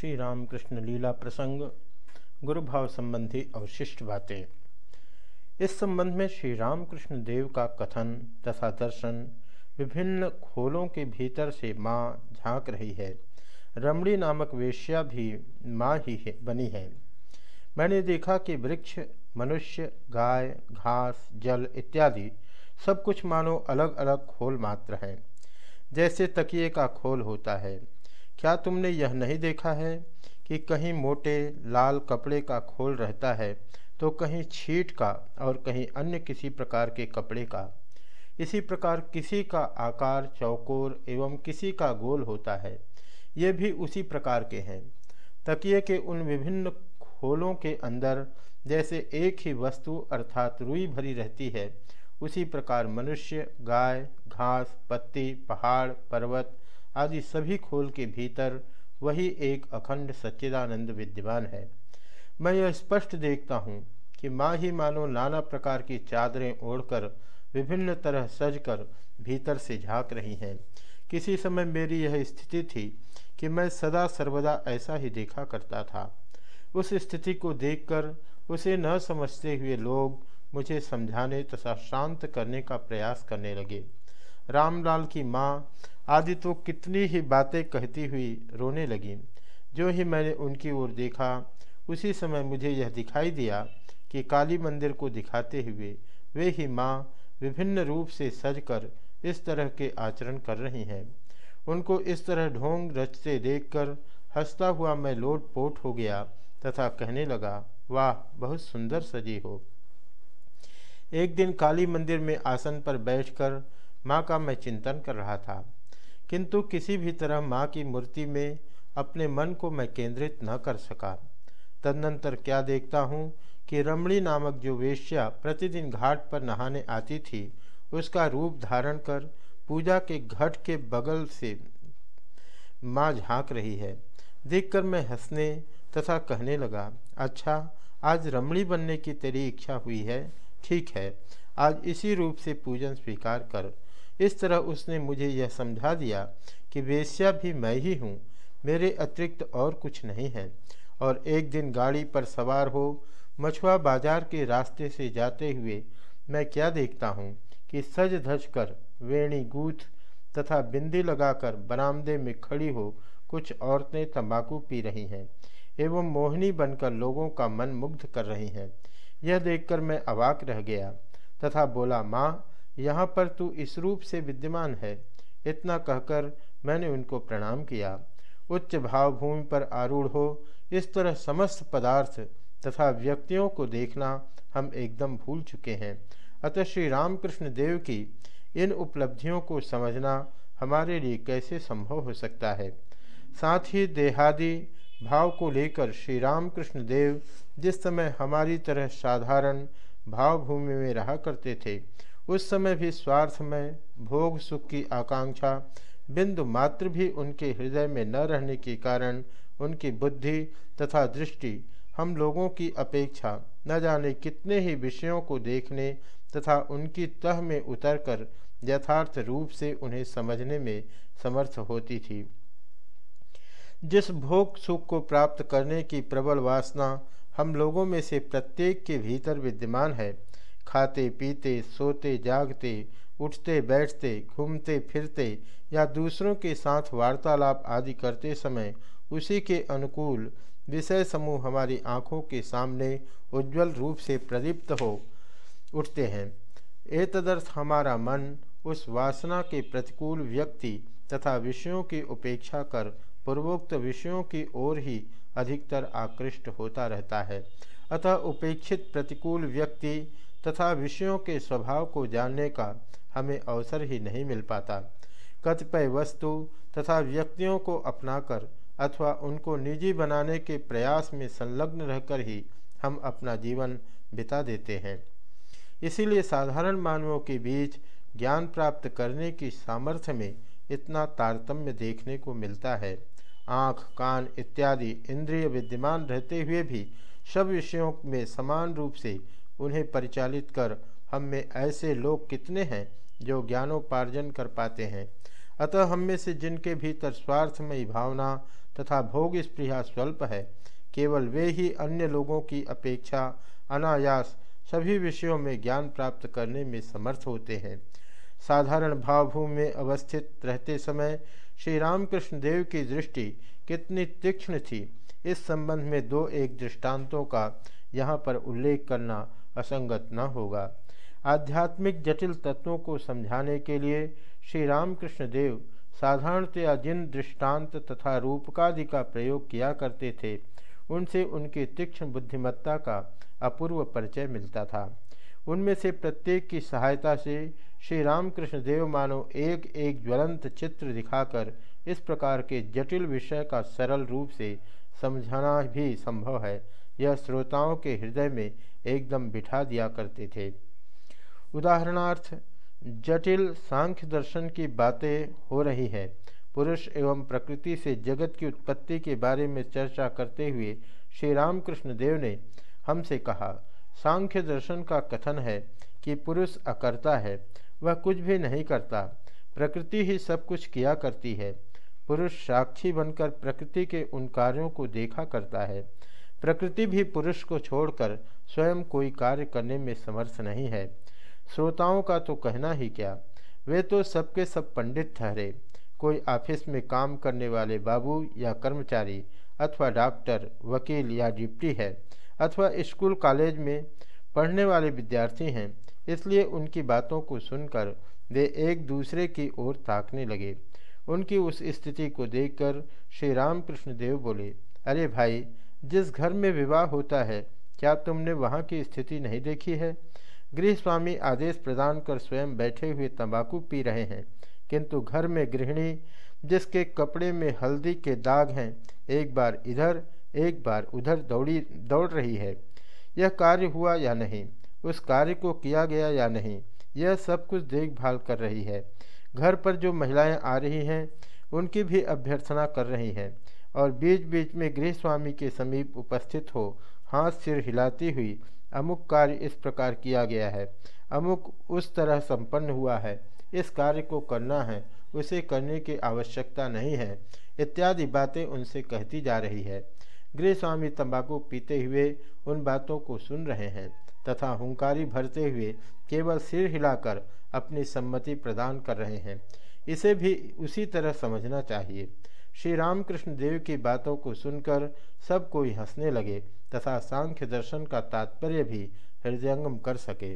श्री रामकृष्ण लीला प्रसंग गुरु भाव संबंधी अवशिष्ट बातें। इस संबंध में श्री रामकृष्ण देव का कथन तथा दर्शन विभिन्न खोलों के भीतर से माँ झाँक रही है। रमणी नामक वेश्या भी माँ ही है, बनी है। मैंने देखा कि वृक्ष, मनुष्य, गाय, घास, जल इत्यादि सब कुछ मानो अलग अलग खोल मात्र हैं। जैसे तकिए का खोल होता है क्या तुमने यह नहीं देखा है कि कहीं मोटे लाल कपड़े का खोल रहता है तो कहीं छीट का और कहीं अन्य किसी प्रकार के कपड़े का? इसी प्रकार किसी का आकार, चौकोर एवं किसी का गोल होता है, ये भी उसी प्रकार के हैं। तकिए के उन विभिन्न खोलों के अंदर जैसे एक ही वस्तु अर्थात रुई भरी रहती है, उसी प्रकार मनुष्य, गाय, घास, पत्ती, पहाड़, पर्वत आदि सभी खोल के भीतर वही एक अखंड सच्चिदानंद विद्यमान है। मैं यह स्पष्ट देखता हूँ कि माँ ही मानो नाना प्रकार की चादरें ओढ़कर, विभिन्न तरह सज कर भीतर से झाँक रही हैं। किसी समय मेरी यह स्थिति थी कि मैं सदा सर्वदा ऐसा ही देखा करता था। उस स्थिति को देखकर, उसे न समझते हुए लोग मुझे समझाने तथा शांत करने का प्रयास करने लगे। रामलाल की माँ आदि तो कितनी ही बातें कहती हुई रोने लगी। जो ही मैंने उनकी ओर देखा, उसी समय मुझे यह दिखाई दिया कि काली मंदिर को दिखाते हुए वे ही माँ विभिन्न रूप से सजकर इस तरह के आचरण कर रही हैं। उनको इस तरह ढोंग रचते देखकर हंसता हुआ मैं लोट पोट हो गया तथा कहने लगा, वाह, बहुत सुंदर सजी हो। एक दिन काली मंदिर में आसन पर बैठकर माँ का मैं चिंतन कर रहा था। किंतु किसी भी तरह माँ की मूर्ति में अपने मन को मैं केंद्रित न कर सका। तदनंतर क्या देखता हूँ कि रमणी नामक जो वेश्या प्रतिदिन घाट पर नहाने आती थी, उसका रूप धारण कर पूजा के घट के बगल से माँ झाँक रही है। देखकर मैं हंसने तथा कहने लगा अच्छा आज रमणी बनने की तेरी इच्छा हुई है, ठीक है, आज इसी रूप से पूजन स्वीकार कर। इस तरह उसने मुझे यह समझा दिया कि वेश्या भी मैं ही हूँ, मेरे अतिरिक्त और कुछ नहीं है। और एक दिन गाड़ी पर सवार हो, मछुआ बाज़ार के रास्ते से जाते हुए मैं क्या देखता हूँ कि सज धज कर वेणी गूथ तथा बिंदी लगाकर बरामदे में खड़ी हो कुछ औरतें तंबाकू पी रही हैं एवं मोहिनी बनकर लोगों का मन मुग्ध कर रही हैं। यह देखकर मैं अवाक रह गया तथा बोला, माँ यहाँ पर तू इस रूप से विद्यमान है। इतना कहकर मैंने उनको प्रणाम किया। उच्च भावभूमि पर आरूढ़ हो, इस तरह समस्त पदार्थ तथा व्यक्तियों को देखना हम एकदम भूल चुके हैं। अतः श्री रामकृष्ण देव की इन उपलब्धियों को समझना हमारे लिए कैसे संभव हो सकता है? साथ ही देहादि भाव को लेकर श्री रामकृष्ण देव जिस समय हमारी तरह साधारण भावभूमि में रहा करते थे उस समय भी स्वार्थ में, भोग सुख की आकांक्षा, बिंदु मात्र भी उनके हृदय में न रहने के कारण उनकी बुद्धि तथा दृष्टि, हम लोगों की अपेक्षा न जाने कितने ही विषयों को देखने तथा उनकी तह में उतरकर यथार्थ रूप से उन्हें समझने में समर्थ होती थी। जिस भोग सुख को प्राप्त करने की प्रबल वासना हम लोगों में से प्रत्येक के भीतर विद्यमान है खाते, पीते, सोते, जागते, उठते, बैठते, घूमते, फिरते या दूसरों के साथ वार्तालाप आदि करते समय उसी के अनुकूल विषय समूह हमारी आँखों के सामने उज्जवल रूप से प्रदीप्त हो उठते हैं। एतदर्थ हमारा मन उस वासना के प्रतिकूल व्यक्ति तथा विषयों की उपेक्षा कर पूर्वोक्त विषयों की ओर ही अधिकतर आकृष्ट होता रहता है। अतः उपेक्षित प्रतिकूल व्यक्ति तथा विषयों के स्वभाव को जानने का हमें अवसर ही नहीं मिल पाता। कतिपय वस्तु तथा व्यक्तियों को अपनाकर अथवा उनको निजी बनाने के प्रयास में संलग्न रहकर ही हम अपना जीवन बिता देते हैं। इसीलिए साधारण मानवों के बीच ज्ञान प्राप्त करने की सामर्थ्य में इतना तारतम्य देखने को मिलता है। आँख, कान इत्यादि इंद्रिय विद्यमान रहते हुए भी सब विषयों में समान रूप से उन्हें परिचालित कर, हम में ऐसे लोग कितने हैं जो ज्ञानोपार्जन कर पाते हैं? अतः हम में से जिनके भीतर स्वार्थमयी भावना तथा भोग स्प्रिया स्वल्प है, केवल वे ही अन्य लोगों की अपेक्षा अनायास सभी विषयों में ज्ञान प्राप्त करने में समर्थ होते हैं। साधारण भावभूमि में अवस्थित रहते समय श्री रामकृष्ण देव की दृष्टि कितनी तीक्ष्ण थी। इस संबंध में दो एक दृष्टांतों का यहाँ पर उल्लेख करना असंगत न होगा। आध्यात्मिक जटिल तत्वों को समझाने के लिए श्री रामकृष्ण देव साधारणतया जिन दृष्टांत तथा रूपकादि का प्रयोग किया करते थे, उनसे उनकी तीक्ष्ण बुद्धिमत्ता का अपूर्व परिचय मिलता था। उनमें से प्रत्येक की सहायता से श्री रामकृष्ण देव मानो एक एक ज्वलंत चित्र दिखाकर इस प्रकार के जटिल विषय का सरल रूप से समझाना भी संभव है। यह श्रोताओं के हृदय में एकदम बिठा दिया करते थे। उदाहरणार्थ, जटिल सांख्य दर्शन की बातें हो रही हैं। पुरुष एवं प्रकृति से जगत की उत्पत्ति के बारे में चर्चा करते हुए श्री रामकृष्ण देव ने हमसे कहा, सांख्य दर्शन का कथन है कि पुरुष अकर्ता है, वह कुछ भी नहीं करता। प्रकृति ही सब कुछ किया करती है। पुरुष साक्षी बनकर प्रकृति के उन कार्यों को देखा करता है। प्रकृति भी पुरुष को छोड़कर स्वयं कोई कार्य करने में समर्थ नहीं है। श्रोताओं का तो कहना ही क्या? वे तो सबके सब पंडित ठहरे। कोई ऑफ़िस में काम करने वाले बाबू या कर्मचारी अथवा डॉक्टर, वकील या डिप्टी है अथवा स्कूल, कॉलेज में पढ़ने वाले विद्यार्थी हैं, इसलिए उनकी बातों को सुनकर वे एक दूसरे की ओर ताकने लगे। उनकी उस स्थिति को देखकर श्री रामकृष्ण देव बोले, अरे भाई जिस घर में विवाह होता है, क्या तुमने वहाँ की स्थिति नहीं देखी है? गृह स्वामी आदेश प्रदान कर स्वयं बैठे हुए तंबाकू पी रहे हैं, किंतु घर में गृहिणी, जिसके कपड़े में हल्दी के दाग हैं, एक बार इधर, एक बार उधर दौड़ी, दौड़ रही है। यह कार्य हुआ या नहीं? उस कार्य को किया गया या नहीं? यह सब कुछ देखभाल कर रही है। घर पर जो महिलाएँ आ रही हैं, उनकी भी अभ्यर्थना कर रही हैं। और बीच बीच में गृह स्वामी के समीप उपस्थित हो, हाथ सिर हिलाती हुई, अमुक कार्य इस प्रकार किया गया है। अमुक उस तरह संपन्न हुआ है। इस कार्य को करना है, उसे करने की आवश्यकता नहीं है, इत्यादि बातें उनसे कहती जा रही है। गृह स्वामी तंबाकू पीते हुए उन बातों को सुन रहे हैं, तथा हुंकारी भरते हुए केवल सिर हिलाकर अपनी सम्मति प्रदान कर रहे हैं। इसे भी उसी तरह समझना चाहिए। श्री रामकृष्ण देव की बातों को सुनकर सब कोई हंसने लगे तथा सांख्य दर्शन का तात्पर्य भी हृदयंगम कर सके।